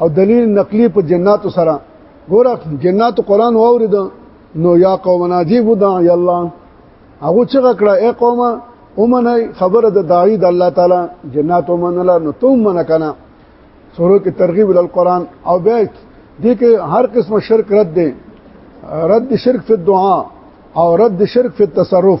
او دلیل نقلی په جنات سره ګوره جنات قران واورید نو یا قوم ناجیب دا یا الله هغه چې کړه اے قوم اومنه خبره د داعی د الله تعالی جنات اومنه نو ته اومنه کنه سورو کې ترغیب ال قران او به دې کې هر قسمه شرک رد دي رد شرک فی الدعاء او رد شرک فی التصرف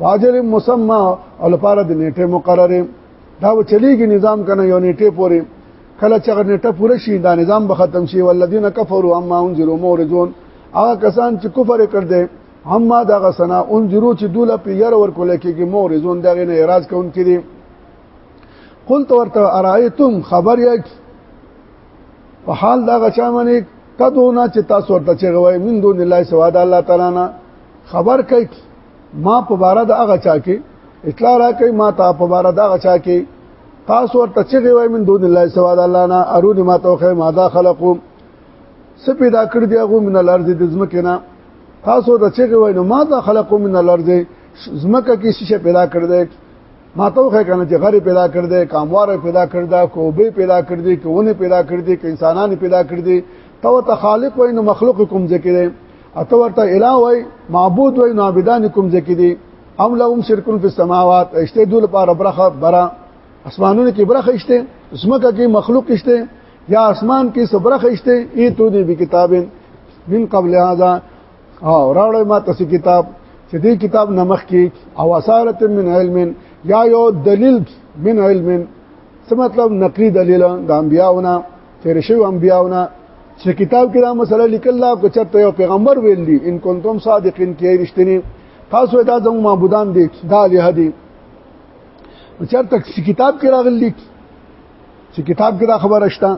واجر مسمى او لپاره د نیټه مقرره دا و چلیږي نظام کنه یو نیټه پوري کله چې نیټه پوره شي دا نظام به ختم شي ولذین کفروا اما انذروا مورجون هغه کسان چې کفر کړ دې اما دا غسنا انذروا چې دوله په ير ور کول کېږي مورجون دا نه اعتراض کوونکې دي قل تو ورته ارایتم خبر یک په حال دا غچا منی تدونه چې تاسو ورته چې غوي من دون الله سوا د الله تعالی نه خبر کوي ما په بار د هغه چا کې اطلاع را کوي ما ته په بار د هغه چا کې تاسو ورته چې وای من دون الله سوا د الله نه ارون ما توخه ما دا خلقو سپې دا کړ دی هغه من الارض د زمکه نه تاسو ته چې وای نو ما دا خلقو من الارض زمکه کې شیشه پیدا کړ دی ما توخه کنه چې غری پیدا کړ دی کاموار پیدا کړ دا کوبه پیدا کړ دی کوونه پیدا کړ دی انسانان پیدا کړ دی تو ته خالق وای نو مخلوق کوم ذکر دی اته ورته الہ وای معبود وای نابدان کوم ځکې دي ام لهم شرکون فی السماوات اشته دول پر برخه برا اسمانونو کې برخه اشته زمکه کې مخلوق اشته یا اسمان کې سبرخه اشته ای تو دې به کتاب من قبل هذا او راوړې ما تاسو کتاب چې دې کتاب نمخ کې او اثارت من علم یا یو دلیل من علم څه مطلب نقلی دلیل د انبیاونه تیر شوی انبیاونه چې کتاب کې دا مسله لیکل لا کو چرته یو پیغمبر ویل دي ان کنتم صادقین کې رښتینی تاسو دا زمو معبودان دي دا له دي چرته کتاب کې راغلی چې کتاب کې دا خبره شته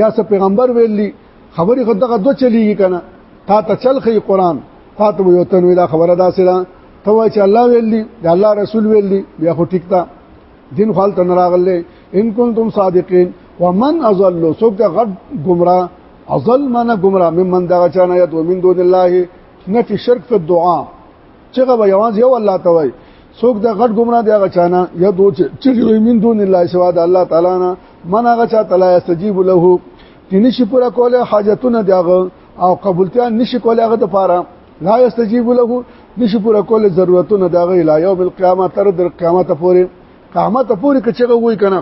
یا څه پیغمبر ویلی خبرې خو دغه دوه چلیږي کنه تا ته چل خي قران تا ته یو تنوي دا خبره داسې ده ته وای چې الله ویلی د الله رسول ویلی بیا خو ټیک ده دین خپل تن راغله ان کنتم صادقین ومن اضل سوک ته غد گمراه اضل من گمراه ممن دغه چانه یت ومن دون الله نفي شرک فی الدعاء چغه به یوان یو الله ته وای سوک د غد گمراه دغه چانه یا دو چې من دون الله سوا د الله تعالی نه من هغه چا تعالی استجیب له دین شي پورا کوله حاجتونه دغه او قبولتیا نشي کوله هغه د پاره لا یستجیب له نشي پوره کول ضرورتونه دا غي لا یوم القیامه تر د قیامت پورې قیامت پورې کچغه وای کنه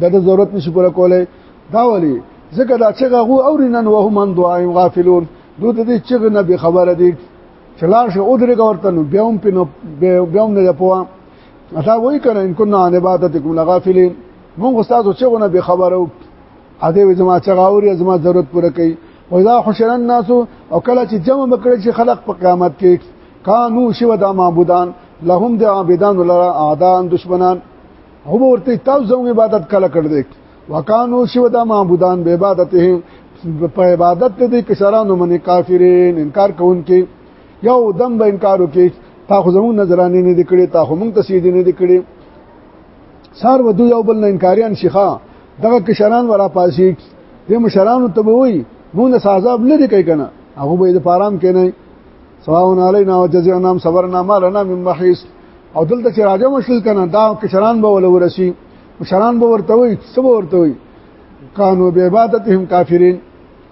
دا د ضرورت نشي پوره کولای دا ولی ځکه دا چغه غو اورینن وه من دعایم غافلون دوی د دې چغه نه به خبره دي چلار شه او درې ورته نو بیا هم پینو بیا هم نه پوها دا وای کنه ان كنا عن عبادتكم لغافلين مونږ استاد چغه نه به خبرو اته زما چغاوري زما ضرورت پوره کوي واذا حشر الناس او کله چې جمع بکړي چې خلق په قیامت کې کانو شو د معبودان لهم د عابدان لرا اعدان دشمنان هو ورته تاسو زموږ عبادت کله کړ دې وکانو شو د معبودان به عبادت په عبادت دې کشرانو منی کافرین انکار کوونکې یو دم به انکار وکي تا خو زموږ نظرانه نه دکړي تا خو موږ تسید نه دکړي سار ودو یو بل نه انکاریان شيخه دغه کشران ورا پاسي د مشرانو ته وي مونږ سازاب نه دی کوي کنه هغه به د پارام کې نه سواون علینا وجزعنا صبرنا ما لنا من محیص او دلته چې راځم شل کنه دا کشران به ول ورسی مشران به ورته وي څه به ورته وي کانو به عبادتهم کافرین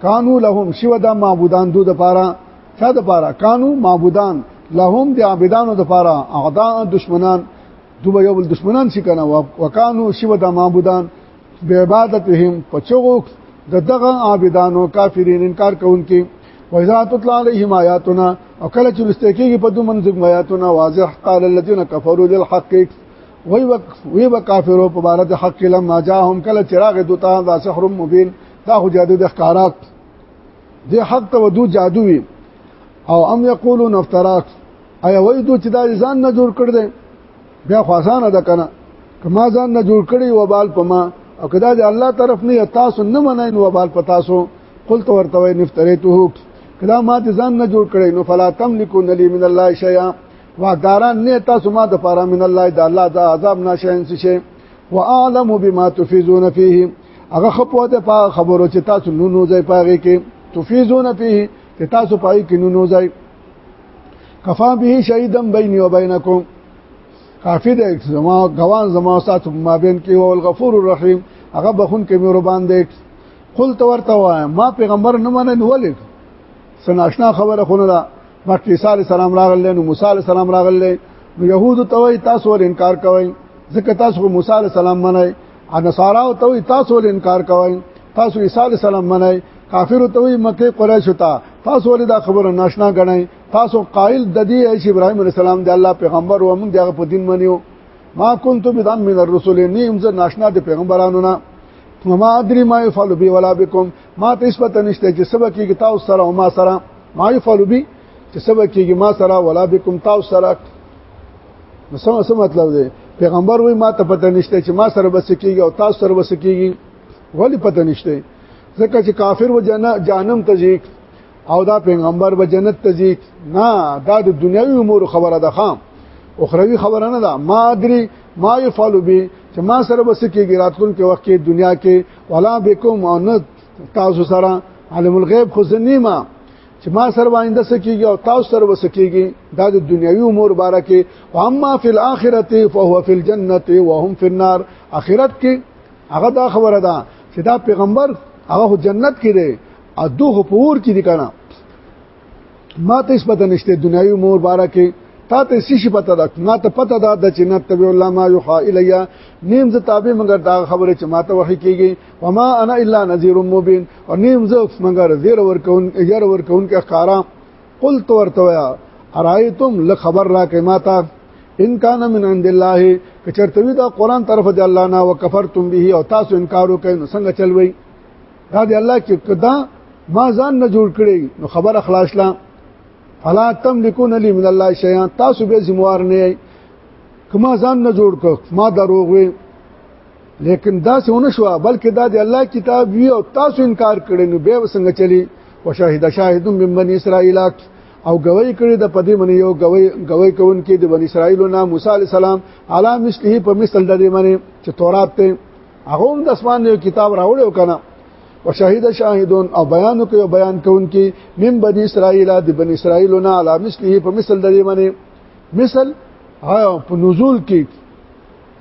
کانو لهم شو دا معبودان دو د پاره چا د پاره کانو معبودان لهم د عبادتانو د پاره اعداء دشمنان دوی یو بل دشمنان شي کنه وکانو شیو د معبودان به عبادتهم پچغو د دغه عابدانو کافرین انکار کوونکي وإذا تطلع عليهم آياتنا او کله چې لسته کېږي په دوه منځ کې آیاتونه واضح قال الذين كفروا للحق وی وک وی وک کافرو په بار د حق لما جاءهم کله چراغ دوتا دا سحر مبين دا خو جادو د ښکارات د حق ته ودو جادو وي او ام یقولون افتراک ایا وای دوی چې دا ځان نه جوړ کړ دې بیا خو اسانه ده کنه کما ځان نه جوړ کړی وبال پما او کدا دې الله طرف نه تاسو نه منای نو وبال پتا سو قلت ورته وای نفتریته کدا ما دې ځان نه جوړ کړی نو فلا تملکو نلی من الله شیئا واکداران نه تاسو ما د پاره من الله د الله د عذاب ناشین شي واعلم بما تفیزون فيه هغه خپو ته په خبرو چې تاسو نونو ځای پاږي کې تفیزون فيه چې تاسو پای کې نونو ځای کفا به شهیدم بیني و بینکم کافی دی زما غوان زما سات ما بین کې او الغفور الرحیم هغه بخون کې مې ربان دی قل تو ورته وای ما پیغمبر نه منه ولې سناشنا خبره خونه ده مکه عیسی علی السلام راغله نو موسی علی السلام راغله نو يهود ته وای تاسو ور انکار کوئ ځکه تاسو موسی علی السلام منئ ا نصارا او ته تاسو ول انکار کوئ تاسو عیسی علی السلام منئ کافر ته وي مکه قریش ته تاسو ولې دا خبره ناشنا غنئ تاسو قائل د دې چې ابراهيم عليه السلام د الله پیغمبر او موږ دغه په دین منیو ما كنت بدان من الرسل نیم زه ناشنا د پیغمبرانو نه وما ادري ما يفعل بي ولا بكم ما ته نسبت نشته چې سبا کې تاسو سره او ما سره ما يفعل بي چې سبا کې ما سره ولا بكم تاسو سره نو سم سم مطلب دی پیغمبر وای ما ته پته نشته چې ما سره بس کیږي او تاسو سره بس کیږي ولی پته نشته ځکه چې کافر و جهنم ته ځي او دا پیغمبر به جنت ته ځي نه دا د دنیوي امور خبره ده خام اخروی خبره نه ده ما ادري ما يفعل به چې ما سره بس کېږي راتلون کې وخت کې دنیا کې ولا بكم او نه تاسو سره عالم الغیب خو زنیمه چې ما سره باندې سکیږي او تاسو سره وسکیږي دا د دنیوي امور باره کې اما فی الاخرته فهو فی الجنه وهم فی النار اخرت کې هغه دا خبره ده چې دا پیغمبر هغه جنت کې دی او دوه پور کې دي کنه ما ته څه پته نشته دنیوي امور باره کې تا ته څه شي پته ده ما ته پته ده د جنت تبع الله ما یوحى الیا نیم ز تابع مگر دا خبره چې ما ته وحی کیږي وما انا الا نذير مبين او نیم زه مگر زیر ورکون یار ورکون کې ښکارا قلت ورته یا ارایتم لخبر را کې ماتا ان کان من عند الله کچرتوی دا قران طرف دی الله نه وکفرتم به او تاسو انکار وکئ نو څنګه چلوي دا دی الله چې کدا ما ځان نه جوړ کړی نو خبر اخلاص لا فلا تملكون لي من الله شيئا تاسو به زموار نه کما ځان نه جوړ ک ما دروغ وي لیکن دا څه ونه شو بلکې دا د الله کتاب وی او تاسو انکار کړی نو به وسنګ چلی وشاهد شاهد من بنی اسرائیل او گوی کړی د پدې منی یو گوی گوی کون کې د بنی اسرائیل نه موسی علی السلام علی مثله په مثل د دې منی چې تورات ته هغه هم د اسمان یو کتاب راوړ او کنه وشهید شاهدون او بیان کوي بیان کون کې من بنی اسرائیل د بنی اسرائیل نه علی مثله په مثل د دې منی مثل ها په نزول کې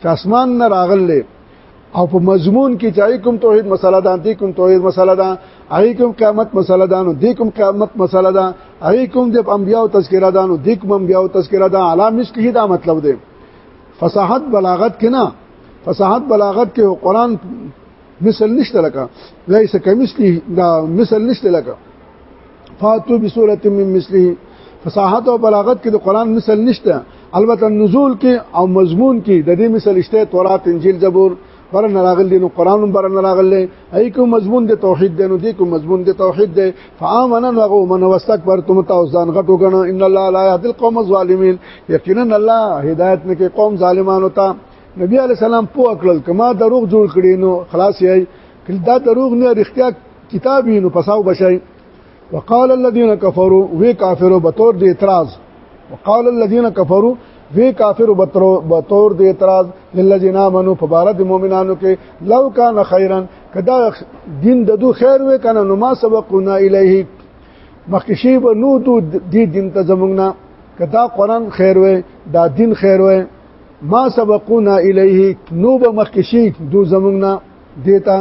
چې اسمان نه راغلې او په مضمون کې چای کوم توحید مسله ده دې کوم توحید مسله ده هغه کوم قیامت مسله ده نو دې کوم قیامت مسله ده هغه کوم د انبیاو تذکرہ ده نو دې کوم انبیاو تذکرہ ده علامه مسکی دا مطلب ده فصاحت بلاغت کې نه فصاحت بلاغت کې قرآن مثل نشته لکه ليس كمثله دا مثل نشته لکه فاتو بسوره من مثله فصاحت او بلاغت کې د قران مثل نشته البته نزول کې او مضمون کې د دې مثل شته تورات انجیل زبور بر نه راغلی نو قران بر نه راغلی ای کوم مضمون د توحید دی نو دی کوم مضمون د توحید دی فامن نغه من واستكبر تم تاسو ځان غټو کنه ان الله لا يهدي القوم الظالمين یقینا الله هدایت نه کې قوم ظالمانو ته نبی علی السلام پوه کړل کما دروغ جوړ کړي نو خلاص یې کله دا دروغ نه رښتیا کتاب یې نو پساو بشای وقال الذين كفروا وی کافرو بتور دی اعتراض وقال الذين كفروا وی کافرو بتور دی اعتراض للذین امنوا فبارد مؤمنانو کې لو کان خیرا کدا دین ددو خیر وې کنه نو ما سبقنا الیه مخکشی به نو دو دی دین ته زمونږ نه کدا قران خیر وې دا دین خیر وې ما سبقونا الیه نو به مخکشي دو زمونږ نه دیتا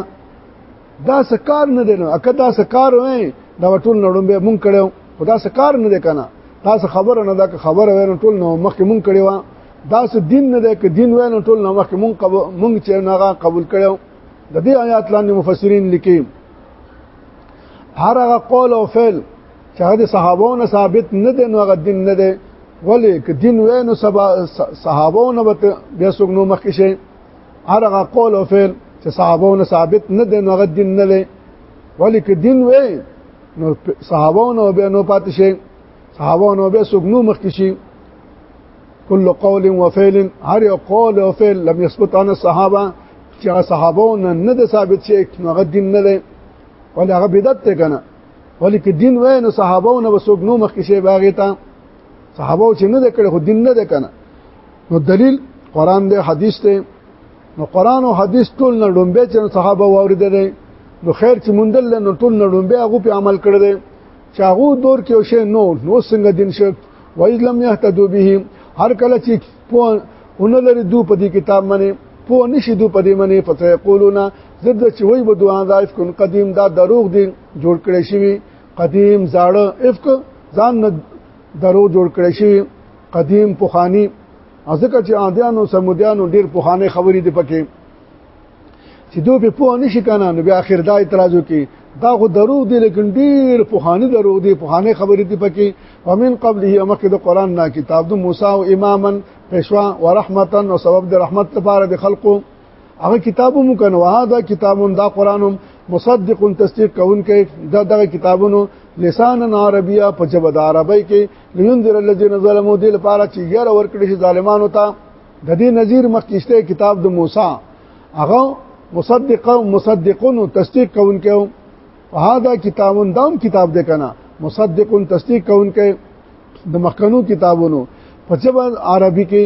دا سکار نه دی نو اکه دا سکار وای دا ټول نړم به مونږ کړو خدا سکار نه دی کنه دا خبره نه دا خبره وای نو ټول نو مخکې مونږ کړو دا څه دین نه دی که دین وای نو ټول نو مخکې مونږ مونږ چې ناغه قبول کړو د دې آیات لاندې مفسرین لیکي هر هغه قول او فعل چې هغه صحابو نه ثابت نه دی نو هغه دین نه دی ولی که دین وې نو سبا صحابو نه بیا څوک نو مخکې شي هرغه قول او فعل چې صحابو نه ثابت نه دی نو هغه دین نه دی ولی که دین وې نو صحابو نه به نو پاتې شي صحابو نه به څوک نو مخکې شي كل قول وفعل هر یو قول او فعل لم يثبت عن الصحابه چې صحابو نه نه ثابت شي نو هغه دین نه دی ولی هغه بدعت ته کنه ولی که دین وای نو صحابه نه وسوګ نو مخ کې شی باغی تا صحابه چې نه دکړ خو دین نه دکنه نو دلیل قران دی حدیث دی نو قران او حدیث ټول نه ډومبه چې صحابه واوریدل نو خیر چې مندل نو ټول نه ډومبه هغه په عمل کړی دی چې هغه دور کې او شی نو نو څنګه دین شو وایز لم یهتدو به هر کله چې په اون لري دو په دې کتاب باندې په نشي دو په دې باندې فسيقولون زده چې وای به دوه ضعیف کن قدیم دا دروغ دي جوړ کړی شوی قدیم زاړه افک ځان نه درو جوړ کړی شوی قدیم پوخانی ځکه چې عادیانو سمودیانو ډیر پوخانه خبرې دي پکې چې دوی په پوه نشي کنه نو بیا اخر دا اعتراض وکي دا خو دروغ دي لیکن ډیر پوخانی دروغ دي پوخانه خبرې دي پکې ومن قبله مخکې د قران نه کتاب د موسی او اماما پښوا ورحمتا او سبب د رحمت لپاره د خلقو هغه کتاب مو کنه واه دا کتابون دا قرانم مصدق تصدیق کون کې دا دغه کتابونو لسان عربیه په جبد عربی کې لینذر الذين ظلموا دل پاره چې ير ور کړی شي ظالمانو ته د دې نذیر مخکشته کتاب د موسی هغه مصدق مصدقون تصدیق کون کې هدا کتابون دام کتاب دې کنه مصدق تصدیق کون کې د مخکنو کتابونو په جبه عربي کې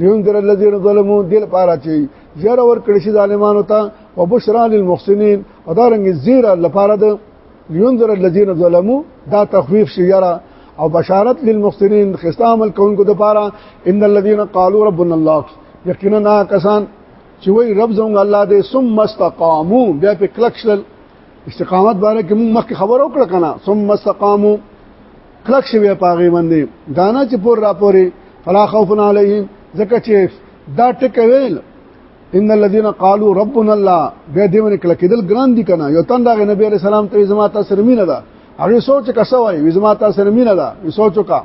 لیون در الذين ظلموا دل پاره چي زیاره ور کړی شي ظالمانو ته او بشرا للمحسنين او دا رنګ زیره لپاره د لیون در الذين ظلموا دا تخفیف شي یاره او بشارت للمحسنين خستا عمل کوونکو د پاره ان الذين قالوا ربنا الله یقینا کسان چې وای رب زموږ الله دې ثم استقامو بیا په کلکشل استقامت باندې کوم مخکې خبرو کړ کنه ثم استقامو کلک شوی پاغي باندې دانا چې پور راپوري فلا خوف علیهم زکه چې دا ټکه ویل ان الذين قالوا ربنا الله به دې باندې کله کېدل ګران دي کنه یو تن دا نبی عليه السلام ته زما تاسو مين ده هغه سوچ کا سوای زما تاسو مين ده سوچو کا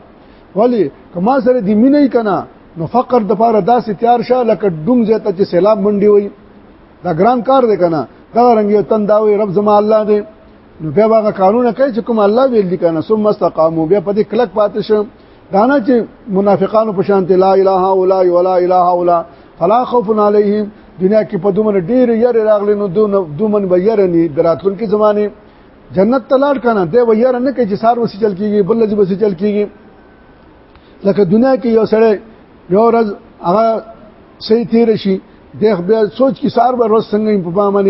ولی کما سره دې مين نه کنه نو فقر د پاره داسې تیار شه لکه ډوم زیته چې سیلاب منډي وي دا ګران کار دی کنه دا رنګ یو تن دا وي رب زما الله دې نو بیا هغه قانون کوي چې کوم الله ویل دي کنه ثم استقاموا بیا په دې کلک پاتې شم دانا چې منافقانو په شان لا اله الا ولا اله الا فلا خوف عليهم دنیا کې په دومره ډیر یې راغلی نو دومن به یې نه دراتونکو زمانه جنت تلاړ کنه دی و یې نه کوي چې سار وسی چل کیږي بل لږ وسی چل کیږي لکه دنیا کې یو سړی یو ورځ هغه صحیح تیر شي د بیا سوچ کې سار به ورځ څنګه په پامه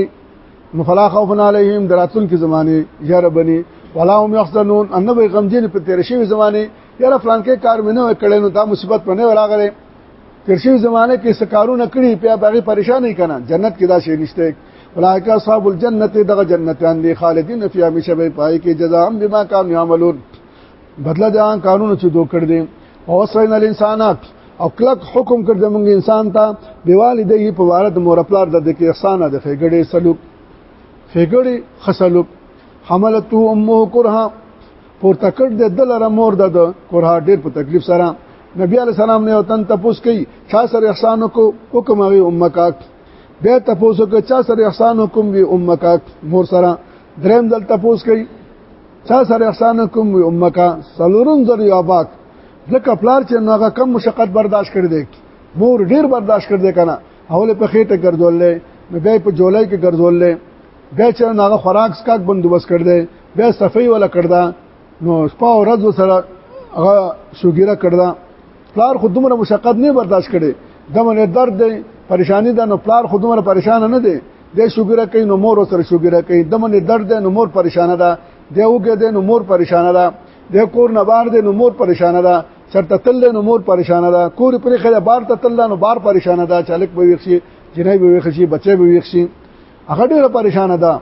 نو فلا خوف علیهم دراتون کې زمانه یا ربني ولا هم يحزنون ان به غمجن په تیر شوی زمانه یا فلان کې کار مینه کړي نو دا مصیبت پنه وراغله تیر شوی زمانه کې سکارونه کړی په باغی پریشان نه کنا جنت کې دا شی نشته ولایک اصحاب الجنت دغه جنتان دي خالدین فی همیشه به پای کې جزاء بما کانوا یعملون بدله د ان قانون چې دوه کړ دي او سوین الانسان او کلک حکم کړ د موږ انسان ته دیوالدې په وارد مور پلار د کې احسان د فګړې سلوک فګړې خسلوک حملته امه کرها پورته کړ د دلره مور د کرها ډېر په تکلیف سره نبی علی سلام نه وطن تپوس کوي چا سره احسان کو حکم وی امکا بیا تپوس کو چا سره احسان حکم وی امکا مور سره دریم دل تپوس کوي چا سره احسان کوم وي امک سلورن زر یو اباک ځکه پلار چې نوغه کم مشقت برداشت کړی دی مور ډیر برداشت کړی دی کنه اول په خېټه ګرځولې نو بیا په جولای کې ګرځولې بیا چې نوغه خوراک سکاک بندوبست کړی دی بیا صفای ولا کړدا نو سپا ورځ سره هغه شوګیره کړدا پلار خو دومره مشقت نه برداشت کړي دمنه درد دی پریشانی ده نو پلار خو دومره پریشان نه دی د شوګره کوي نو مور سره شوګره کوي دمنه درد دی نو مور پریشان ده دی اوګه دی نو مور پریشان ده د کور نه بار دی نو مور پریشان ده چرته تل نو مور پریشان ده کور پرې خله بار ته تل نو بار پریشان ده چالک به ویښي جنای به ویښي بچي به ویښي هغه ډیره پریشان ده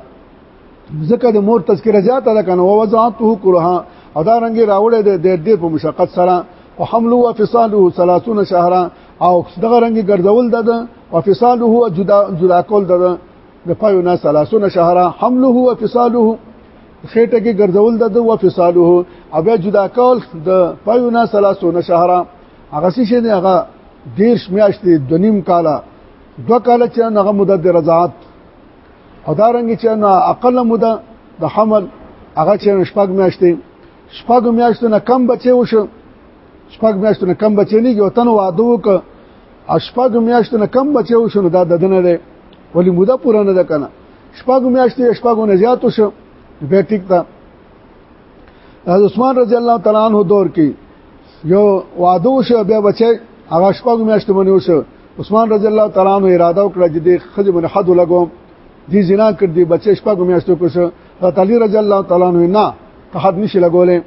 ځکه د مور تذکره زیاته ده کنه او وضعته کلها او دا رنګ راوړې ده د دې په مشقت سره او حمل او فصاله 30 شهرا او دغه رنګ ګرځول ده او فصاله جدا جدا کول ده د پایو نه 30 شهرا حمله او فصاله خېټه کې ګرځول ده او فصاله او بیا جدا کول د پایو نه 30 شهرا هغه څه شي هغه دیرش میاشتې د نیم کاله دوه کاله چې هغه مدد رضاعت او دا رنګ چې نه اقل موده د حمل هغه چې شپږ میاشتې شپږ میاشتو نه کم بچي وشو شپږ میاشتو نه کم بچي نه یو تن واده وک شپږ میاشتو نه کم بچي وشو نو دا ددنه ده ولی موده پوره نه ده کنه شپږ میاشتې شپږ نه زیات وشو به ټیک ده از عثمان رضی الله تعالی عنہ دور کې یو واده وشو بیا بچي هغه شپږ میاشتې باندې وشو عثمان رضی الله تعالی عنہ اراده وکړه چې د خځه من حد لګوم دي زنا کړ دي بچي شپه کومې استو کوس تعالی رضی الله تعالی عنہ نه ته حد نشي لګولې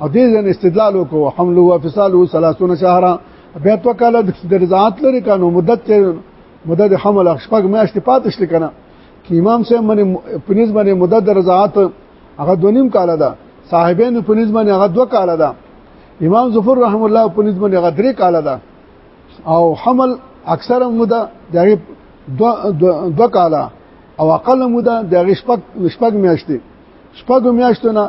او دې ځن استدلال وکړو حمل او فصال 30 شهره بیا تو کاله د رضاعت لري کانو مدت ته مدد حمل شپږ میاشتې پاتې شل کنه کې امام صاحب باندې پنځ باندې مدد رضاعت هغه دونیم کاله ده صاحبین پنځ باندې هغه دوه کاله ده امام ظفر رحم الله پنځ باندې هغه درې کاله ده او حمل اکثره موده دغه دو, دو, دو کاله او اقل موده دغه شپږ شپږ میاشتې شپږ میاشتو نه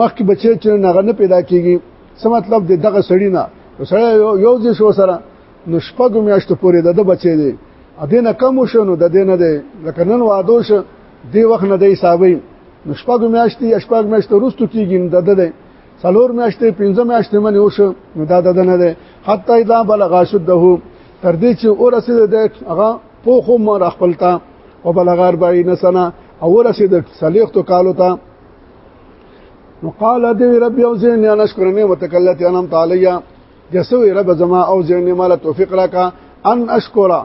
مخکې بچی چې نغه نه پیدا کیږي څه مطلب د دغه سړی نه سړی یو ځې شو سره نو شپږ میاشتو پورې د بچی دی ا دې نه کم شو نو د دې نه دی لکه نن وادو شو دی وخت نه دی حسابي نو شپږ میاشتې شپږ میاشتې وروسته کیږي د ده څلور میاشتې پنځه میاشتې منې وشو نو دا د نه ده حتی اذا بلغ شده تر دې چې اور رسید د هغه پوخو مر خپل تا او بلغ 40 سنه او رسید صلیختو کالو ته نو قال دی رب یوزین یا نشکر نعمتک التي انعمت علیا جسوی رب زما او زینې مال توفیق راکا ان اشکرا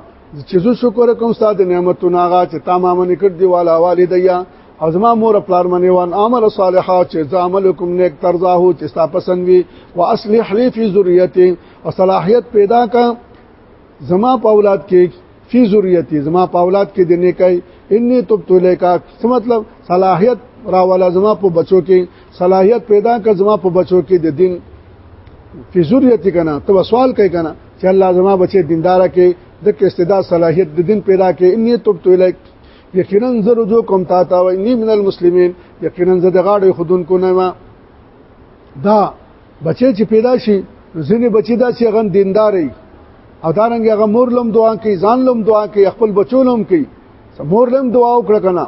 چې زه شکر کوم ستاسو نعمتونو هغه چې تا ما منې کړ دی والا والدیا او زما مور پلار منی وان عمل صالحا چې زامل کوم نیک ترزاهو چې ستا پسند وي واصلح لي في ذريتي او صلاحيت پیدا کا زما په اولاد کې فی ذریتی زما په اولاد کې د نیکای انی تبت الیکا څه مطلب صلاحیت راواله زما په بچو کې صلاحیت پیدا کړ زما په بچو کې د دین فی ذریتی کنه تو سوال کوي کنه چې الله زما بچي دیندار کې د استعداد صلاحیت د دین پیدا کې انی تبت الیک یقینا زه رجوع کوم تا ته و انی من المسلمین یقینا زه د غاړې خودونکو نه ما دا بچي چې پیدا شي ځینې بچي دا چې غن دینداري او دارنګ هغه مور لم دعا کوي ځان لم دعا کوي خپل بچو لم کوي مور لم دعا وکړه کنه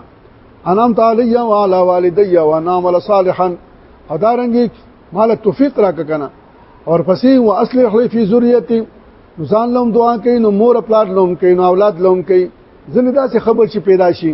انام تعالی یا والا والدی و نام ول صالحا او دارنګ مال توفیق راک کنه اور پسې و اصلح لی فی ذریتی ځان لم دعا کوي نو مور پلار لم کوي نو اولاد لم کوي ځنه داسې خبر چې پیدا شي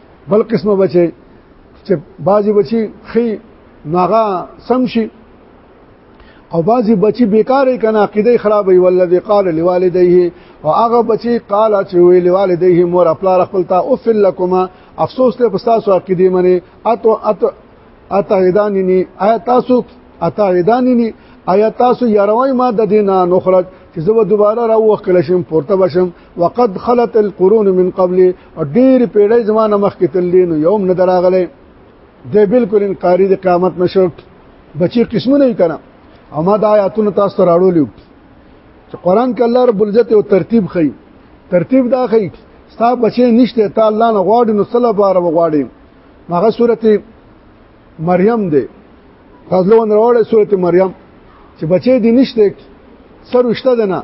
بل قسمه بچي چې بعضي بچي خي ناغه سم شي او بعضی بچی بیکارې کنه عقیده خرابې ولذي قال لوالديه او هغه بچی قال چې وی لوالديه مور خپل خپل تا اوف لكما افسوس ته پستاسو عقیده منی اتو اتو اتعدانني آیا تاسو اتعدانني آیا تاسو یاروي ما د دینه نخرج چې زه دوباره راوخ کله شم پورته بشم وقد خلت القرون من قبل او ډیر پیړۍ زمانه مخکې تللی نو یوم نه دراغله د بالکل انکاری د قیامت نشو بچی قسمونه یې کړه او ما د آیاتونو تاسو راړولیو چې قران کې الله رب العزت او ترتیب خي ترتیب دا خي ستا بچی نشته ته الله نه غواړي نو صلی الله علیه وغواړي ماغه سورته مریم دی فضل ون راوړې سورته مریم چې بچې دي نشته سر وشته ده نه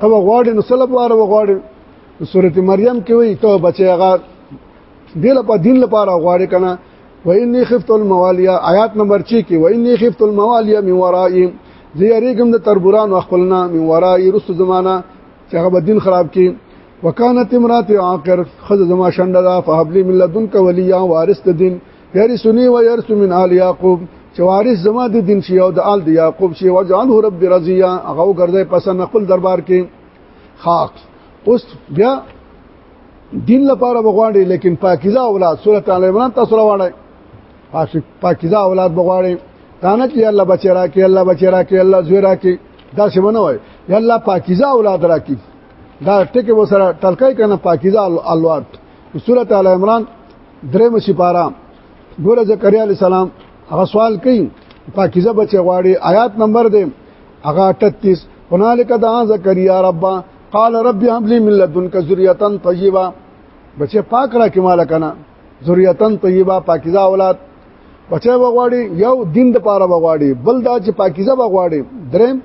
ته غواړې نو سلب واره غواړې سورته مریم کې وي ته بچې هغه دله په دین لپاره غواړې کنه و انی خفت الموالیا آیات نمبر 6 کې و انی خفت الموالیا من ورائی زه یریګم د تربوران خپلنا من ورائی رس زمانہ چې هغه بدین خراب کی وکانت امرات عاقر خذ زما شنده فهبلی من لدنک ولیا وارث دین يرثني ويرث من آل يعقوب چې وارث زما د دین شي او د آل د يعقوب شي وجعله رب رضيا هغه ګرځي پسند خپل دربار کې خاص اوس بیا دین لپاره بغواړي لیکن پاکیزه اولاد سورۃ ال عمران تاسو راوړی عاشق پاکیزه اولاد بغواړي دانه چې الله بچی راکې الله بچی راکې الله زوی راکې دا څه ونه وای یا الله پاکیزه اولاد راکې دا ټکه وسره تلکای کنه پاکیزه اولاد سورۃ آل عمران درې مشي پارا ګوره زکریا علی السلام هغه سوال کوي پاکیزه بچ غواړي آیات نمبر دی هغه 38 هنالک دا زکریا رب قال رب هب لي من لدنك ذريه طيبه بچي پاک را کې مال کنه ذريه طيبه پاکیزه اولاد بچي بغواړي یو دین د پاره بغواړي بل دا چې پاکیزه بغواړي درم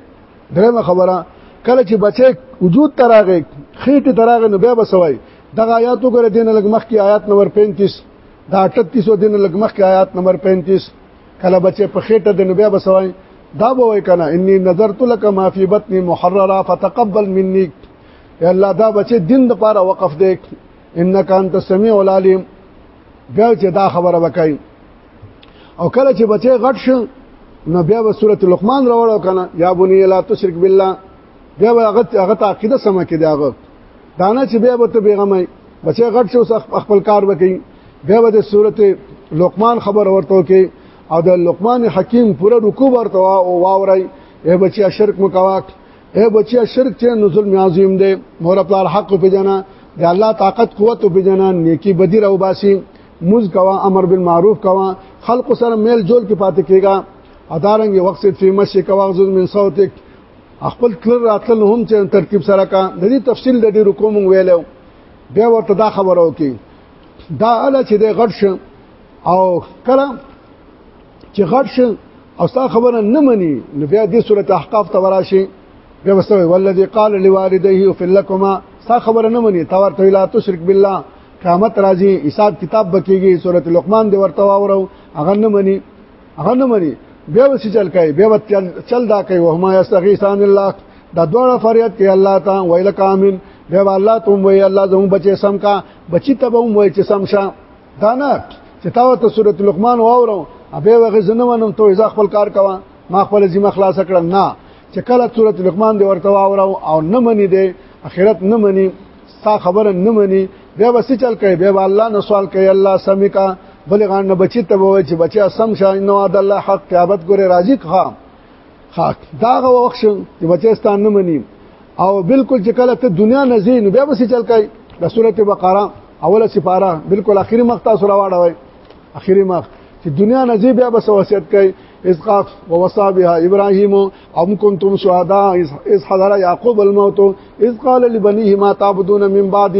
درم خبره کله چې بچي وجود تراغه خېټه تراغه نو بیا بسوي دغه آیات وګوره دین لګمخ کې آیات نمبر 35 دا 38 او دین لګمخ کې آیات نمبر 35 کله بچې په خېټه د نبي بسوي دا به وای کنه انی نظرت لك ما فی بطنی محررا فتقبل مني یا الله دا بچې دین د پاره وقف دی انک انت سمیع العلیم بیا چې دا خبره وکای او کله چې بچې غټ شو نو بیا به سوره لقمان راوړو کنه یا بنی لا تشرک بالله بیا هغه هغه عقیده سم کې دی هغه دانه چې بیا به ته بیغمای بچي غټ شو خپل کار وکي بیا به د صورت لقمان خبر ورته کې او د لقمان حکیم پوره رکوع ورته او واورای اے بچي شرک مکواک اے بچي شرک چې نزل عظیم دی مور خپل حق په جنا د الله طاقت قوت په جنا نیکی بدی راو باسي مز کوا امر بالمعروف کوا خلق سره میل جول کې پاتې کیږي ادارنګ وقصد فی مشک واغذ من صوتک خپل تل راتل هم چې ترتیب سره کا د دې تفصیل د ډیرو کوم ویلو بیا ورته دا خبرو کې دا اله چې د غټ شه او کله چې غټ شه او ستا خبره نه مني نو بیا دې صورت احقاف ته وراشي بیا وسوي والذي قال لوالديه في لكما ستا خبره نه مني تا ورته لا تشرک بالله قیامت راځي حساب کتاب بکیږي سورته لقمان دی ورته واورو هغه نه مني هغه نه مني بیا وسی چل کوي بیا چل چل دا کوي وهما یستغیثان الله دا دوه فریاد کوي الله ته ویل کامن بیا الله ته وی الله زمو بچي سم کا بچي ته به وی چې سم شه دا نه چې تا ته سوره لقمان واورم ابه وغه زنه منم ته ځخ خپل کار کوا ما خپل ذمہ خلاص کړم نه چې کله سورۃ لقمان دی ورته واورو او نه مني دی اخرت نه مني ستا خبره نه مني بیا به څه چل کوي بیا به الله نه سوال کوي الله سمې کا بلې غان نه بچی ته وای چې بچیا سم شه نو د الله حق قیامت ګوره راضي ښه خاک دا غو وخت چې بچی ستان نه مني او بالکل چې کله ته دنیا نه زین بیا به څه چل کوي د سورته بقره اوله سپاره بالکل اخري مخته سره واړوي اخیری مخ چې دنیا نه زی بیا بس وصیت کوي اسقاف ووصى بها ابراهيم ام كنتم شهداء اذ حضر يعقوب الموت اذ قال لبنيه ما تعبدون من بعد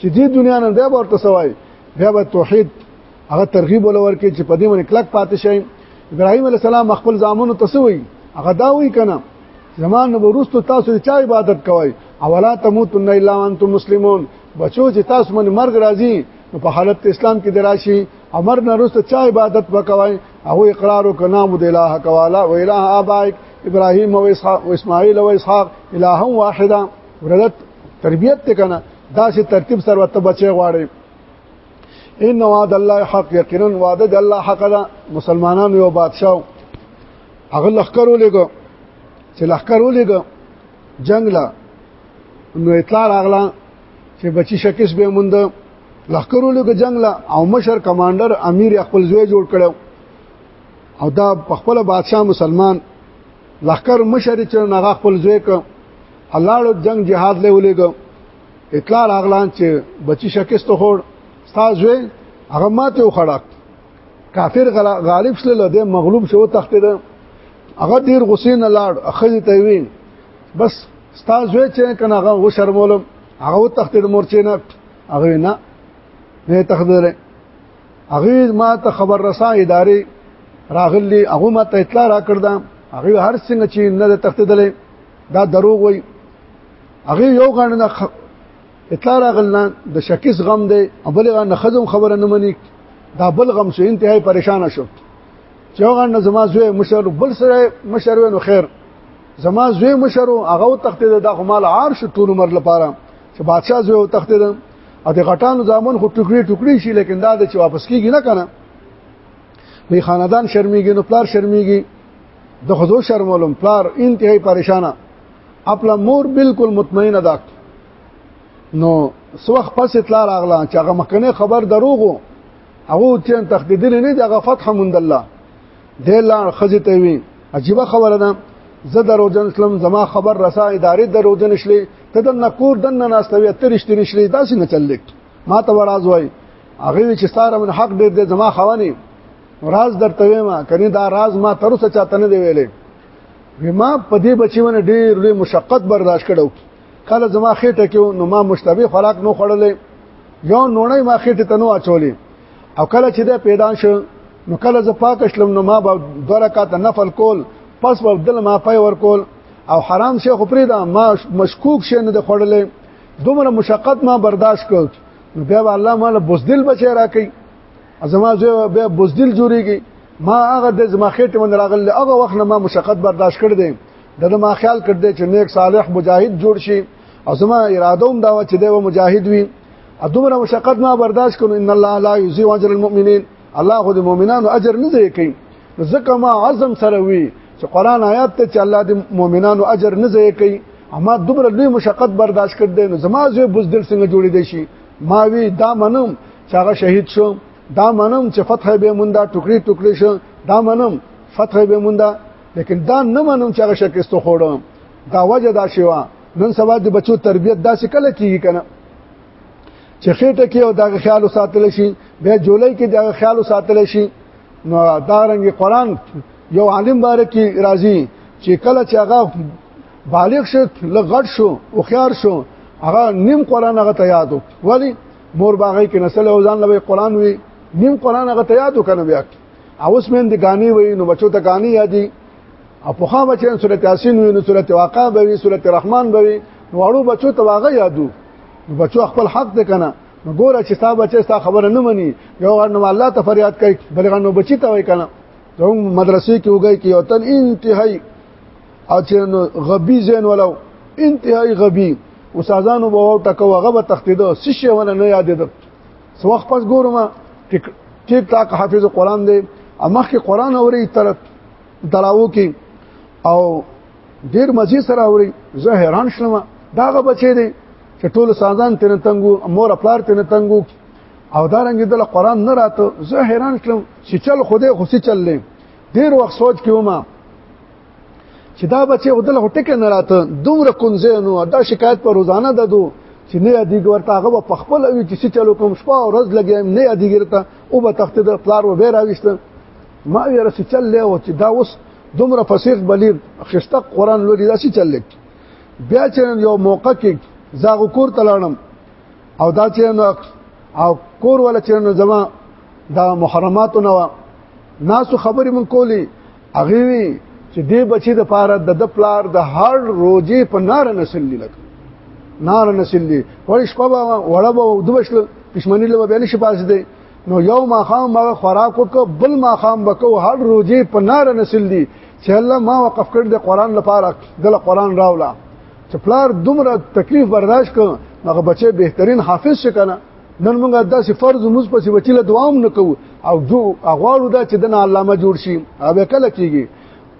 چې دې دنیا نه بیا ورته سوای بیا به توحید هغه ترغیب ولور کې چې په دې باندې کلک پاتې شي ابراهيم عليه السلام خپل زامنو تسوي هغه دا وی کنه زمان نو ورستو تاسو چا عبادت کوي اولا تموتن الا وانتم مسلمون بچو چې تاسو من مرګ راځي نو په حالت اسلام کې دراشي امر نه رسته چا عبادت وکوي او اقرار وکنا مو د الہ کوالا و الہ ابائک ابراهيم او اسحاق او اسماعیل او اسحاق الہ واحده ورته تربيت ته کنه دا سي ترتیب سره وته بچي غواړي ان وعد الله حق یقینا وعد الله حق ده مسلمانانو یو بادشاہ هغه لخر ولګو چې لخر ولګو جنگ لا نو اطلاع راغله چې بچی شکیس به موند لخرولو کې جنگ لا او مشر کمانډر امیر خپل زوی جوړ کړو او دا خپل بادشاه مسلمان لخر مشر چې نغه خپل زوی ک الله له جنگ جهاد له ولېګو اطلاع راغلان چې بچی شکیس ته خور استاد زوی هغه ماته وخړک کافر غالب شل له دې مغلوب شو تختید هغه ډیر غصې نه لاړ اخذ ته وین بس ستا زوی چې کنه هغه و شرمولم هغه تختې د مورچې نه هغه نه نه تخدل هغه ما ته خبر رسا ادارې راغلی هغه ما ته اطلاع را کړدا هغه هر څنګه چې نه تختدل دا دروغ وای هغه یو غاڼه اطلاع راغلنا د شکیس غم دی ابل غاڼه خزم خبره نه مني دا بل غم شو انتهای پریشان شو چې هغه نه زما زوی مشر بل سره مشر ونه خیر زما زوی مشر هغه تختې د خمال عارش ټول عمر لپاره چې بادشاہ زوی او تختې ده ا دې غټانو ځامن خو ټوکړي ټوکړي شي لیکن دا د چې واپس کیږي نه کنه وی خاندان شرمېږي نو پلار شرمېږي د خزو شرمولم پلار انتهایی پریشانه خپل مور بالکل مطمئنه ده نو سوخ پس اطلاع راغله چې هغه مکنه خبر دروغو هغه چې تخدیدل نه دغه فتح مند الله د لار خزه ته وی عجیب خبره ده زه دروځن اسلام زما خبر رسا ادارې دروځن شلې ته د نکور دنه ناستوي ترشت نشلې داسې نه چلې ما ته وراز وای هغه چې ستاره من حق ډېر دې زما خوانی راز درته ما کني دا راز ما تر څه چاته نه دی ویلې ما په دې بچیونه ډېر لوی مشقت برداشت کړو کله زما خېټه کې نو ما مشتبه خوراک نو خړلې یو نوړې ما خېټه تنو اچولې او کله چې دا پیدا شو نو کله ز پاک شلم نو ما به درکات نفل کول پس به دل ما پي ور کول او حرام شي خو پرې دا ما مشکوک شي نه د خړلې دومره مشقت ما برداشت کړ نو بیا الله مال بوزدل بچی راکې زما زه بیا بوزدل جوړیږي ما هغه د زما خېټه من راغله هغه وخت نه ما مشقت برداشت کړ دې دا ما خیال کړ دې چې نیک صالح مجاهد جوړ شي او زما اراده هم دا و چې دی و مجاهد وي ادومره مشقت ما برداشت کړو ان الله لا یضيع اجر المؤمنین الله خو د مؤمنانو اجر نه ضایع کوي ځکه ما عزم سره وی چې قران آیات ته چې الله د مؤمنانو اجر نه ضایع کوي اما دومره لوی مشقت برداشت کړ دې نو زما زوی بوزدل څنګه جوړې دی شي ما وی دا منم چې هغه شهید شو دا منم چې فتح به مونږه ټوکړي ټوکړي شو دا منم فتح به مونږه لیکن دا نه منم چې هغه شکست خوړم دا وجه دا شوا نن سبا د بچو تربيت داسې کله کیږي کنه چې خېټه کې او دا خیال ساتل شي به جولای کې دا خیال ساتل شي نو دا رنګ قران یو عالم باره کې راضي چې کله چې هغه بالغ شو لغړ شو او خيار شو هغه نیم قران هغه تیاد ولی مور باغې کې نسل او ځان لوي قران وي نیم قران هغه تیاد کنه بیا اوس مې د کانی وې نو بچو ته کانی یادي او په خا بچو سورې یاسین وې نو سورې واقع به وې سورې رحمان به وې نو اړو بچو ته واغه یادو نو بچو خپل حق ده کنه نو ګوره چې تا بچي تا خبره نه مني یو غړ نو الله ته فریاد کوي بل غړ نو بچي ته وای کنه زموږ مدرسې کې وګای کې یو تن انتهایی او چې نو غبي زین ولو انتهایی غبي استادانو به ټکو هغه به تختیدو سشي ونه نه یادېدل سو وخت پس ګورم ټیک ټاک حافظ قرآن دی امخ کې قرآن اوري تر تلاو کې او ډیر مزي سره اوري زه حیران شوم داغه بچی دی چې ټول سازان تر تنګو مور خپل تر تنګو او دا رنګ د قرآن نه راته زه حیران شوم چې چل خوده خو سي چللې ډیر وخت سوچ کې ومه چې دا بچي او دلته ټکه نه راته دومره کنځینو دا شکایت پر روزانه ددو چې نه یادی ورته هغه په خپل وی چې څه چلو کوم شپه او ورځ لګیم نه یادی ګرته او به تخت د پلار و به راويست ما یې رسې چل له او چې دا اوس دومره فصیح بلیغ خسته قران لوري دا څه چل بیا چې یو موقع کې زاغ کور تلانم او دا چې نو او کور ولا چې نو زما دا محرماتونه ناسو خبرې من کولی هغه وی چې دې بچي د پاره د د پلار د هر روزي په نار نسل لک نار نسل دی وړ شپه به وړه به دوبشل پښمنی له بیان شي پاس دی نو یو ما خام ما خوراک وک بل ما خام وکاو هر روزي په نار نسل دی چې الله ما وقف کړ د قران لپاره د قران راولا چې پلار دومره تکلیف برداشت کړ هغه بچي بهترین حافظ شکنه نن موږ داسې فرض موږ پسې وچیله دوام نکو او جو غواړو دا چې دنا علامه جوړ شي هغه کله کیږي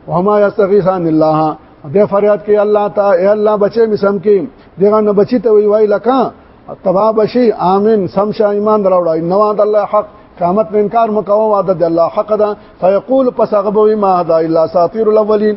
وما یستغیثان الله بیا فریاد کوي الله تا اے الله بچې می سم کې دغه نه بچی ته وی وای لکه تبا بشي امين سم شا ایمان دراوړای نو د الله حق قامت نه انکار مکو وعده د الله حق ده فیقول پس غبوی ما هدا الا ساطیر الاولین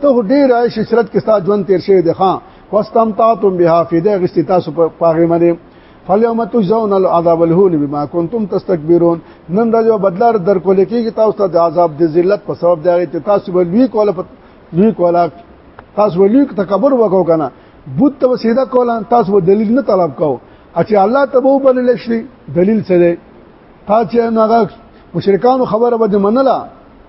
ته ډیر ششرت کې ستا ژوند تیر شوی دی خان واستمتعتم بها فی ده غشت تاسو په پاغه منه فالیوم تجزون العذاب الهون بما کنتم تستكبرون نن راځو بدلار در کول کېږي تاسو ته د عذاب د ذلت په سبب دی چې تاسو به لوی کول په لوی کول تاسو به لوی تکبر وکاو کنه بوت ته سیدا کول تاسو به دلیل نه طلب کاو چې الله ته به بلل شي دلیل څه دی تا چې ناغه مشرکانو خبره به منله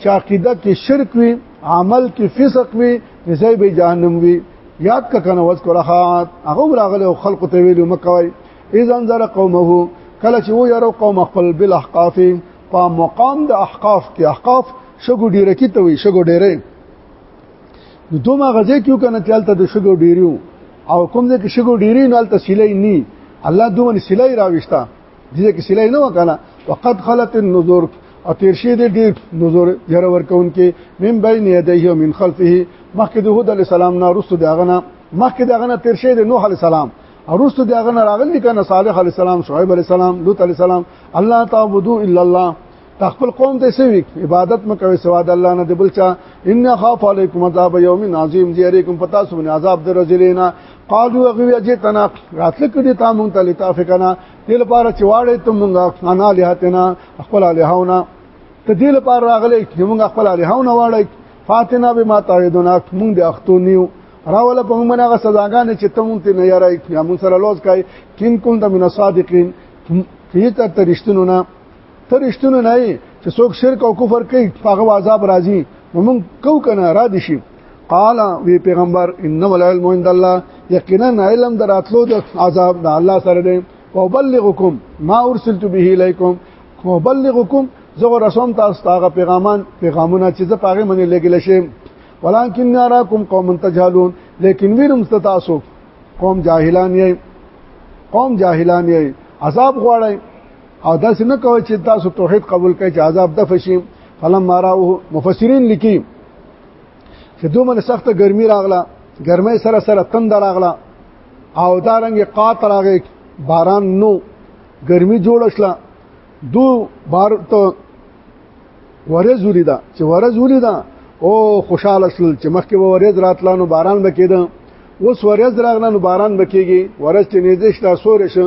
چې عقیده کې شرک وي عمل کې فسق وي نزای به جهنم وي یاد کا کنه وځ کړه هغه راغله او خلق ته ویلو مکوي اذا انذر قومه کله چې و یارو قوم خپل بل احقاف په مقام د احقاف کې احقاف شګو ډیره کې ته وي شګو ډیره نو دوما غزه کیو کنه تلته د شګو ډیریو او کوم دې کې شګو ډیری نه تلته سیلې ني الله دومره سیلې راوښتا دې کې سلای نه وکنه وقد خلت النذور او تیر شي دې ډېر نذور ير ورکون کې من بین یدیه او من خلفه مخکې د هود علی السلام نه رسو داغه نه مخکې داغه نه تیر شي د نوح علی السلام ارستو داغه نه راغلی کنه صالح علی السلام شعیب علی السلام لوط علی السلام الله تعبدو الا الله تا خپل قوم ته سوي عبادت مکوي سوا د الله نه دی بل چا ان خاف علیکم عذاب یوم عظیم دی علیکم پتا سونه عذاب در رجلینا قالوا غوی اجتنا راتل کړي تا مونږ ته لتافکنا دل پار چواړې ته مونږه انا لهتنا خپل الهونه ته دل پار راغلې مونږ خپل الهونه واړې فاتنا بما تعیدنا مونږ د اختونیو راوله په مونږه غ سزاګانې چې ته مونږ ته نه یارای یا مونږ سره لوز کای کین کوم د من صادقین کیته ترشتونه ته رښتونه نه یې چې څوک شرک او کفر کوي هغه عذاب راځي نو موږ کو کنه را دي شي قال وی پیغمبر انما العلم عند الله یقینا علم دراتلو د عذاب د الله سره دی او بلغکم ما ارسلت به الیکم او بلغکم زه رسوم تاسو ته پیغامان پیغامونه چې زه پاغه منې لګل شي ولکن ناراکم قوم تجهلون لیکن وینم تاسو قوم جاهلان یې قوم جاهلان یې عذاب غواړي او دا څنګه کوي چې تاسو توحید قبول کړئ چې عذاب د فشي فلم ماراو مفسرین لیکي چې دوه من سخته ګرمي راغله ګرمۍ سره سره تند راغله او دا رنګ قات راغی باران نو ګرمي جوړ شله دو بار ته ورځ ولیدا چې ورځ ولیدا او خوشاله شول چې مخکې به ورځ راتلانو باران بکیده اوس ورځ راغله نو باران بکیږي ورځ چې نږدې شته سورې شو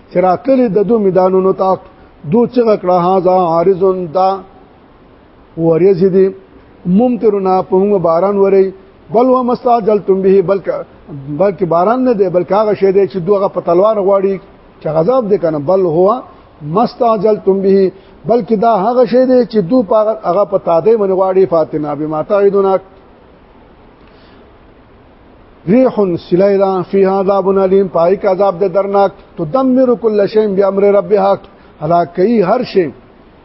چې راتللی د دو میدانونو ته دو چغه کړه هاذا عارضون دا وریځ دي ممترنا په موږ باران وری بل و مستعجلتم به بلک بلکې باران نه دی بلکې هغه شی دی چې دوغه په تلوار غواړي چې غذاب دی کنه بل هو مستعجلتم به بلکې دا هغه شی دی چې دو هغه په تاده من غواړي فاتنا بما تعیدنا ريح سليلا فيها عذاب اليم پای کا عذاب د درناک تدمر كل شيء بامر ربها هلاکي هر شي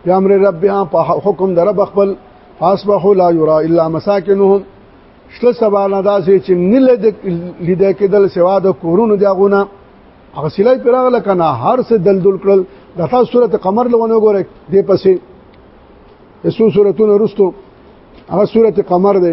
بامر ربها په حکم در رب خپل فاصبحوا لا يرى الا مساكنهم شل سبا نه داسې چې نل لیدل کېدل سوا د کورونو دیغونه هغه سلای پراغله کنه هر څه دلدل کړل د تاسو سورته قمر لونه ګورئ دې پسې یسو سورتونه رستو هغه سورته قمر ده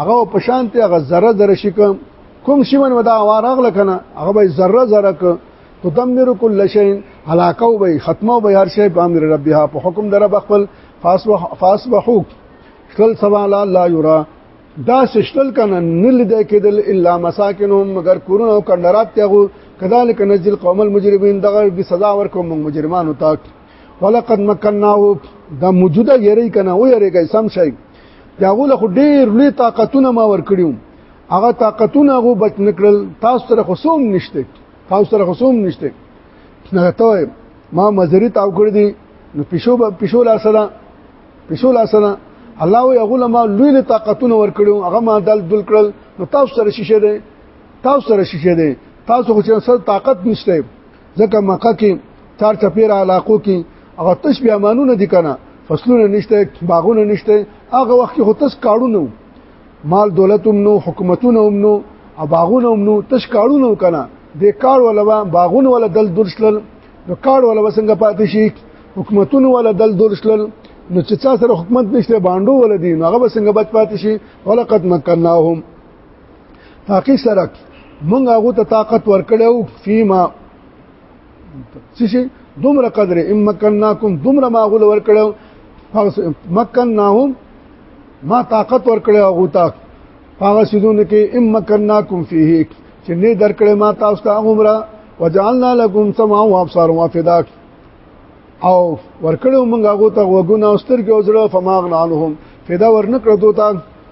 هغه په شان ته هغه ذره ذره شي کوم کوم شي من ودا وارغ لکنه هغه به ذره ذره ک تدمر كل شيء هلاکو به ختمو به هر شی په امر ربها په حکم در بخل فاصبح فاصبحوا شل سوال لا یرا دا سشتل کنه نل د کېدل الا مساکنهم مگر کورونه او کندرات تیغو کذالک نزل قوم المجرمین دغه به سزا ورکوم مجرمانو ته ولقد مکناه دا موجوده یری کنه و یری کای سم شي دا غول خو ډیر لوی طاقتونه ما ور کړیو هغه طاقتونه غو بچ نکړل تاسو سره خصوم نشته تاسو سره خصوم نشته نه ته ما مزری تاو کړ دي نو پښو به پښو لا سره پښو لا سره الله وی هغه لما لوی له طاقتونه ور کړو هغه ما دل دل کړل نو تاسو سره شیشه ده تاسو سره شیشه ده تاسو خو چې سره طاقت نشته ځکه مکه کې تار چپیر علاقو کې هغه تش بیا مانونه دي کنه فصلونه نشته باغونه نشته هغه وخت کې خو تس کاړونه مال دولت هم نو حکومتونه هم نو او باغونه هم نو تش کاړونه کنه د کار ولوا باغونه ولا دل درشل نو کار ولا وسنګ پاتې شي حکومتونه ولا دل درشل نو چې څا سره حکومت نشته باندو ول دي نو هغه وسنګ بچ پاتې شي ولقد مکناهم پاکي سره مونږ هغه ته طاقت ورکړو فيما سشي دومره قدر ام مکنناکم دومره ما غول ورکړو مکنناهم ما طاقت ورکړو هغه ته هغه سيزونه کې ام مکنناکم فيه چې نه درکړې ما تاسو ته عمره وجعلنا لكم سمعا وابصارا وافدا او ورکړو مونږ هغه ته وګونه او سترګې او زړه فماغنا عنهم فدا ورنکړه دوی ته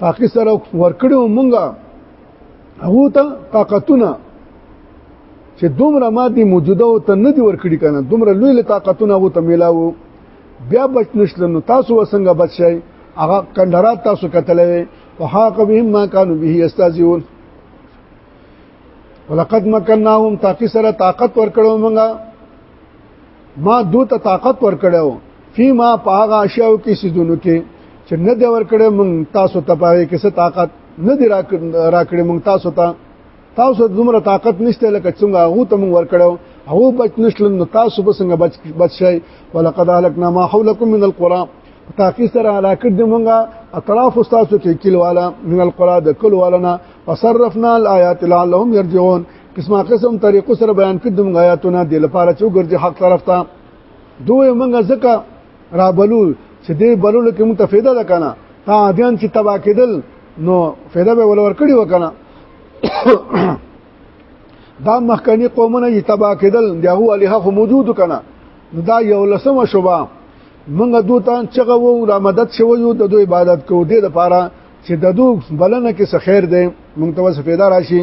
پاکي سره ورکړو مونږه هغه ته طاقتونه چې دومره مادي موجوده او ته نه دی ورکړي کنه دومره لوی طاقتونه هغه ته ملاو بیا بچ نشل نو تاسو وسنګ بچ شئ هغه کندرات تاسو کتلې او حق بهم ما كانوا به استاذون ولقد مكنناهم تاکي سره طاقت ورکړو مونږه ما دو ته طاقت ورکړو فيما پاغه اشیاو کې سيزونو کې چې نه دی ورکړې مونږ تاسو ته پاره کې څه طاقت نه دی راکړې مونږ تاسو ته تاسو دومره طاقت نشته لکه څنګه هغه ته مونږ ورکړو هغه بچ نشل نو تاسو به څنګه بچ بچ شي ولقد هلكنا ما حولكم من القرى تاکي سره علاقه دې مونږه اطراف استادو کې کلواله من القرى د کلوالنا وصرفنا الايات لعلهم يرجعون قسمه قسم طریقو سره بیان کړم آیاتونه د لپاره چې وګرځي حق طرف ته دوی موږ ځکه را بلو چې دې بلول کې موږ ته فایده ده کنه تا عادیان چې تبا کېدل نو فایده به ولور کړی وکنه دا مخکنی قومونه یې تبا کېدل دغه الها خو موجود کنه دا یو لسمه شوبه موږ دوی ته چغه وو را مدد شو یو د دوی عبادت کو دې لپاره چې د دوی بلنه کې څه خیر دی موږ ته څه فایده راشي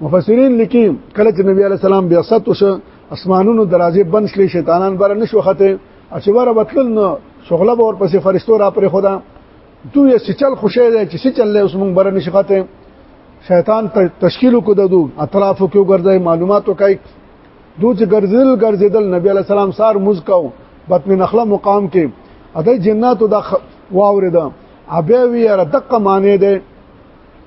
مفسرین لیکي کله چې نبی علی السلام بیا ست وش اسمانونو درازې بند شلې شیطانان بار نشو خته او چې بار وتل نو شغله به ورپسې فرشتو را پرې خدا دوی چې چل خوشې دي چې چل له اوس مونږ بار نشو خته شیطان تشکیل کو ددو اطراف کې ګرځي معلومات وکای دو چې ګرځل ګرځیدل نبی علی السلام سار موز کاو بطن نخله مقام کې اته جناتو د واورې ده ابیا وی را دقه معنی ده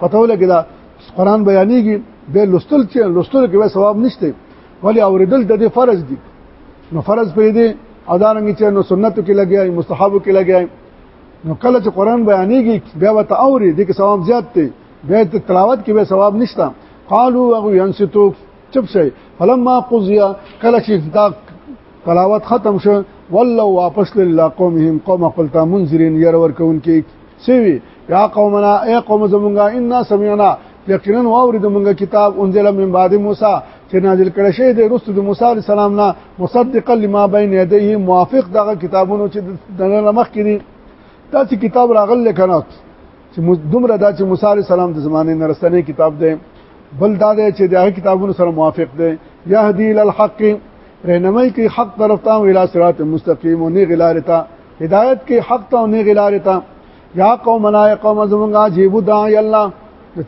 پته ولګی دا قران بیانېږي به لستل چې لستل کې ثواب نشته ولی اوریدل د دې فرض دي نو فرض پرې دي اذانګ چې نو سنت کې لګیای مستحب کې لګیای نو کله چې قران بیانېږي بیا وته اوري د کې ثواب زیات دی بیا د تلاوت کې به ثواب نشته قالوا وغو ينصتو چپ شي فلما قضي کله چې دا تلاوت ختم شو ولوا واپس لله قومهم قوم خپل منذرين ير ورکون کې سوي یا قومنا اے قوم زمونږه ان سمعنا یقینا واوري د مونږه کتاب انزل من بعد موسی چې نازل کړي شوی دی رسو د موسی عليه السلام نه مصدقا لما بين يديه موافق دغه کتابونو چې دغه مخ کړي دا چې کتاب راغل کنه چې دومره دا چې موسی عليه السلام د زمانه نه رسنه کتاب دی بل دا دی چې دغه کتابونو سره موافق دی يهدي للحق رهنمای کوي حق طرف ته او الی صراط مستقیم او نه غلار ته هدایت کوي حق ته او نه غلار ته یا قوم لا یا قوم زمونږه جیبو داعی الله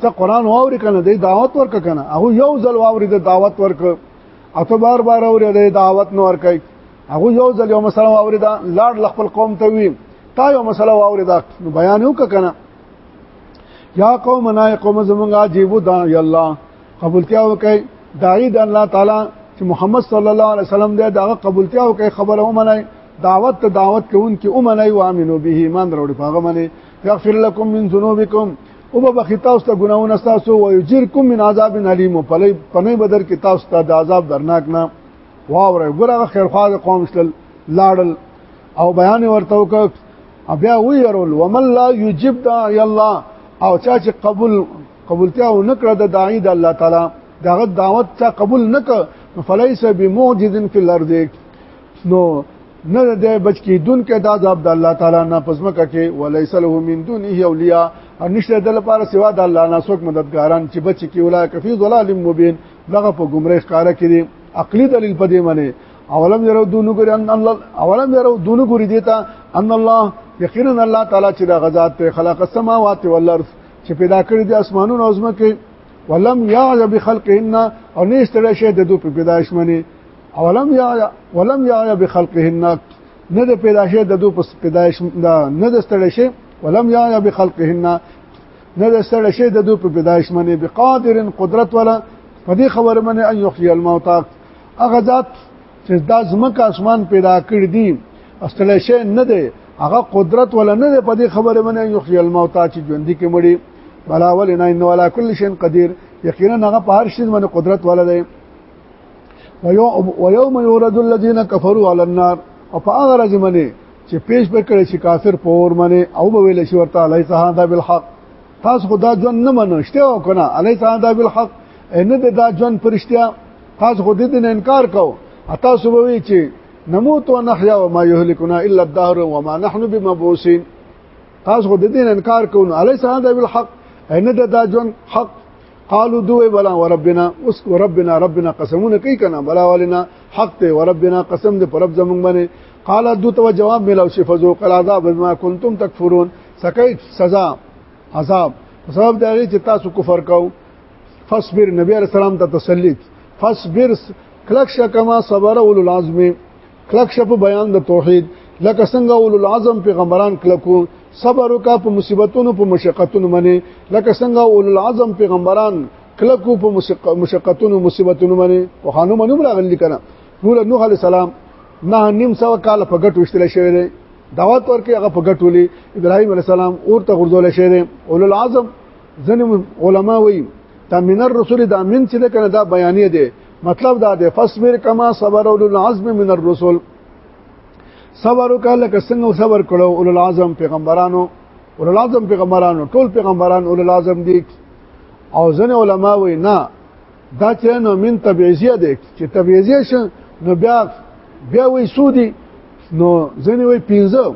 ته قران واوري کنه د دعوت ورک کنه هغه یو ځل واوري د دعوت ورک اته بار بار اوري د دعوت نور کوي هغه یو ځل یو مسله واوري دا لاړ خپل قوم ته وي تا یو مسله واوري دا نو بیان وک کنه یا قوم نا قوم زمونږه جیبو داعی الله قبولتیا وکړي داعی د الله تعالی چې محمد صلی الله علیه وسلم دی دا قبولتیا وکړي خبره ومني دعوت ته دعوت کوونکې ومني او امنو به ایمان دروړي په هغه باندې یغفر لكم من ذنوبکم او به بخی تاسو ته ګناونه تاسو او یجرکم من عذاب الیم په لې پنه بدر کې تاسو ته د عذاب درناک نه واوره ګره خیرخواه قوم شل لاړل او بیان ورته وکړ بیا وی يرول ومن لا یجب داعی الله او چا چې قبول قبولتیا و نکړه د داعی د الله تعالی دغه دعوت چا قبول نک فلیس بمعجز فی الارض نو نه د بچ کی دن کې د عذاب د الله تعالی نه پزمکه کې ولیس له من دونه اولیاء او نشته د لپاره سوا د الله نه څوک مددګاران چې بچ کی ولا کفی ظلال مبین دغه په گمراه ښکارا کړي عقلی دلیل په دې معنی اولم یرو دونو ګری ان الله اولم یرو دونو ګری دیتا ان الله یقینا الله تعالی چې دا غزاد ته خلق السماوات والارض چې پیدا کړی د اسمانونو او زمکه ولم یعز بخلقهن او نشته شی د دوی په پیدایش منی اولم یا ولم یا بخلقهن نه د پیدایش د دوی په پیدایش نه د ستړی شی ولم یا بخلقهن نه د ستړی شی د دوی په پیدایش منی بقادر قدرت ولا په دې خبره منی ان یحیی الموتى هغه ذات چې دا زمکه اسمان پیدا کړ دي اصل شي نه دی هغه قدرت ولا نه دی په دې خبره باندې یحیی الموت چې ژوند کې مړي بلا ول نه ان ولا کل شی قدیر یقینا هغه په هر شي باندې قدرت ولا دی ويوم يورد الذين كفروا على النار او په هغه ورځ باندې چې پیش پکړي شي کافر په اور باندې او به ویل شي ورته لای صحابه بالحق تاسو خدا ژوند نه منو شته او کنه علی صحابه بالحق ان دا ژوند پرشتیا تاسو خو دې دین انکار کوو اته سوبوي چې نموت ونحيا وما يهلكنا الا الدهر وما نحن بمبعوثين تاسو خو دې دین انکار کوو الیس هذا بالحق ان دا جون حق قالو دوی بلا وربنا اوس وربنا ربنا قسمونه کوي کنه بلا ولنا حق ته وربنا قسم دې پر رب زمونږ باندې قال دو تو جواب ملو شي فزو قال عذاب بما كنتم تكفرون سکه سزا عذاب سبب دا چې تاسو کفر کوئ فصبر نبی علیہ السلام ته تسلی فصبر کلک شکما صبر اول العزم کلک شپ بیان د توحید لکه څنګه اول العزم پیغمبران کلکو صبر وکا په مصیبتونو په مشقتونو باندې لکه څنګه اول العزم پیغمبران کلکو په مشقتونو مصیبتونو باندې په خانو منو راغلي کنه نور نوح علی السلام نه نیم سو کال په ګټو وشتل شوی دی دعوت ورکه هغه په ګټولې ابراهيم عليه السلام اور ته غردول شوی دی اول العزم ځنې علما وایي دا من الرسول دا من چې ده کنه دا بیانې دی مطلب دا دی فصبر کما صبر اول العزم من الرسول صبر وکاله که څنګه صبر کړو اول العزم پیغمبرانو اول العزم پیغمبرانو ټول پیغمبران اول العزم دي او ځنې علما وایي نه دا چې نو من تبعیزیه دی چې تبعیزیه شن نو بیا بیا وایي سودی نو ځنې وایي 15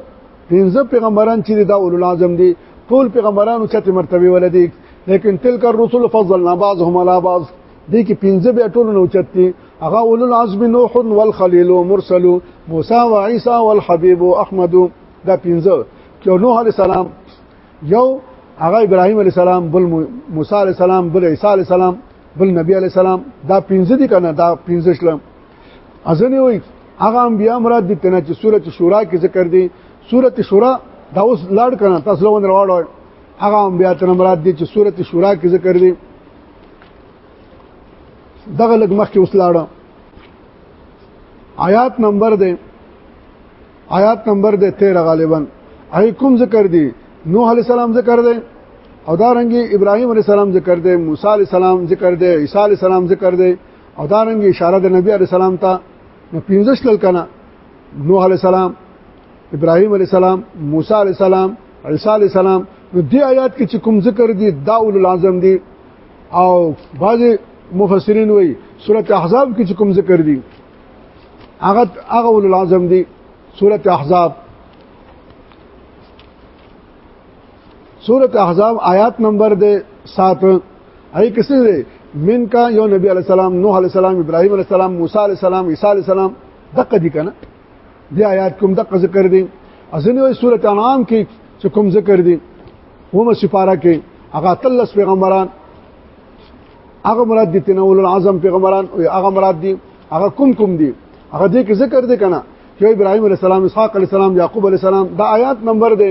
پنځه پیغمبران چې دا اولو لازم دي ټول پیغمبرانو چته مرتبه ولدي لیکن تلک الرسل فضلنا بعضهم على بعض دې کې پنځه بیا ټول نو چتي هغه اولو العزم نوح والخليل مرسل موسی و عيسى والحبيب احمد دا پنځه چې نوح عليه السلام یو هغه ابراهيم عليه السلام بل موسی عليه السلام بل عيسى عليه السلام بل نبی عليه السلام دا پنځه دي کنه دا پنځه شلم ازنه وي هغه انبیا مراد دي تنه چې سورته شورا کې ذکر دي سورته شورا دا اوس لاړ کړه تاسو لوند راوړل هغه انبیا تنه مراد دي چې سورته شورا کې ذکر دي دغه لګ مخ کې اوس لاړ آیات نمبر دی آیات نمبر دی 13 غالبا اي کوم ذکر دي نوح عليه السلام ذکر دي او دا رنګي ابراهيم عليه السلام ذکر دي موسی عليه السلام ذکر دي عيسى عليه السلام ذکر دي او دا رنګ اشاره د نبی علی سلام ته نو 15 لل کنه نوح علی سلام ابراهيم عليه السلام موسی عليه السلام عيسى عليه السلام نو دې آیات کې چې کوم ذکر دي دا اول العظم دي او بعض مفسرین وایي سوره احزاب کې چې کوم ذکر دي هغه هغه اول العظم دي سوره احزاب سورۃ احزاب آیات نمبر دې 7 هي کسه دې من کا یو نبی علی السلام نوح علی السلام ابراهیم علی السلام موسی علی السلام عیسی علی السلام دقه دي کنه دې آیات کوم دقه ذکر دي ازنه وي سورۃ انعام کې چې کوم ذکر دي ومه سفاره کې هغه تلس پیغمبران هغه مراد دي تنول العظم پیغمبران او هغه مراد دي هغه کوم کوم دي هغه دې کې ذکر دي کنه چې ابراهيم عليه السلام اسحاق عليه السلام يعقوب عليه السلام دا آیات نمبر دی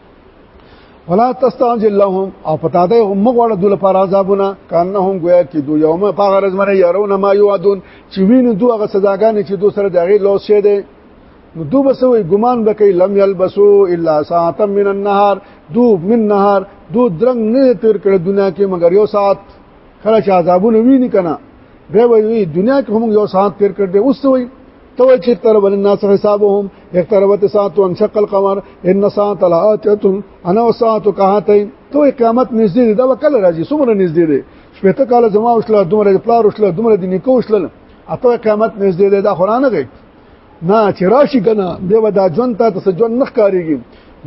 ولا تستعجل لهم او پتا ده هم غواړه دول پر عذابونه کانهم گویا کې دو یوم په غرض مره يرون ما یوادون چې ویني دوه غ سزاګانې چې دو سره دغه لوس شه ده نو دو بسوي ګمان بکې لم يلبسو الا ساعه من النهار دو من نهار دو درنګ نه تیر کړ دنیا کې مگر یو ساعت خلک عذابونه ویني کنه به وي دنیا کې هم یو ساعت تیر کړ دې اوس وي تو چې تر ول الناس حسابهم اقتربت ساعت انشق القمر ان ساعت لاتت انا وساعت كهاتين تو قیامت نږدې ده وکړه راځي څومره نږدې ده شپته کال زما وشله دومره پلار وشله دومره د نیکو وشله اته قیامت نږدې ده دا قران غي نه چې راشي کنه به ودا جون ته تسجون نخ کاریږي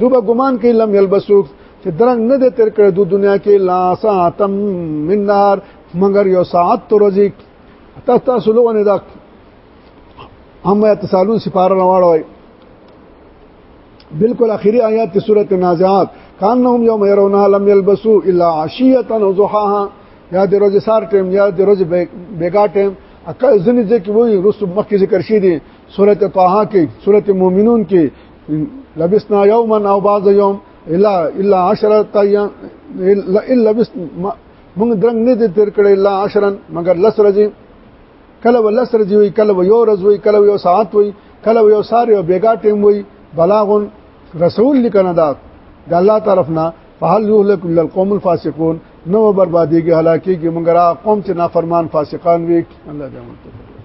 دوبه ګمان کوي لم يلبسوک چې درنګ نه دې تر کړې د دنیا کې لا ساعتم من نار مگر یو ساعت ترځي تاسو لوونه دا هم اتصالون سپاره راوړوي بالکل اخیری آیات ته سورته نازعات کانهم یوم يرونها لم يلبسوا الا عشيه او ضحاها یا د روز سار ټیم یا د روز بیګا ټیم اکه ځنې ځکه وایي رسو مخکې ذکر شې دي سورته طه کې سورته مؤمنون کې لبسنا یوما او بعض یوم الا الا 10 تایا الا لبس موږ درنګ نه دي تیر کړی الا 10 مگر لس ورځې کله ول سره دی وي کله یو ورځ وي کله یو ساعت وي کله یو سار یو بیګا ټیم وي بلاغ رسول لکنه دا د الله طرفنا فهل يهلك الا القوم الفاسقون نو برباديږي هلاکيږي مونږ را قوم چې نافرمان فاسقان وي الله دې امر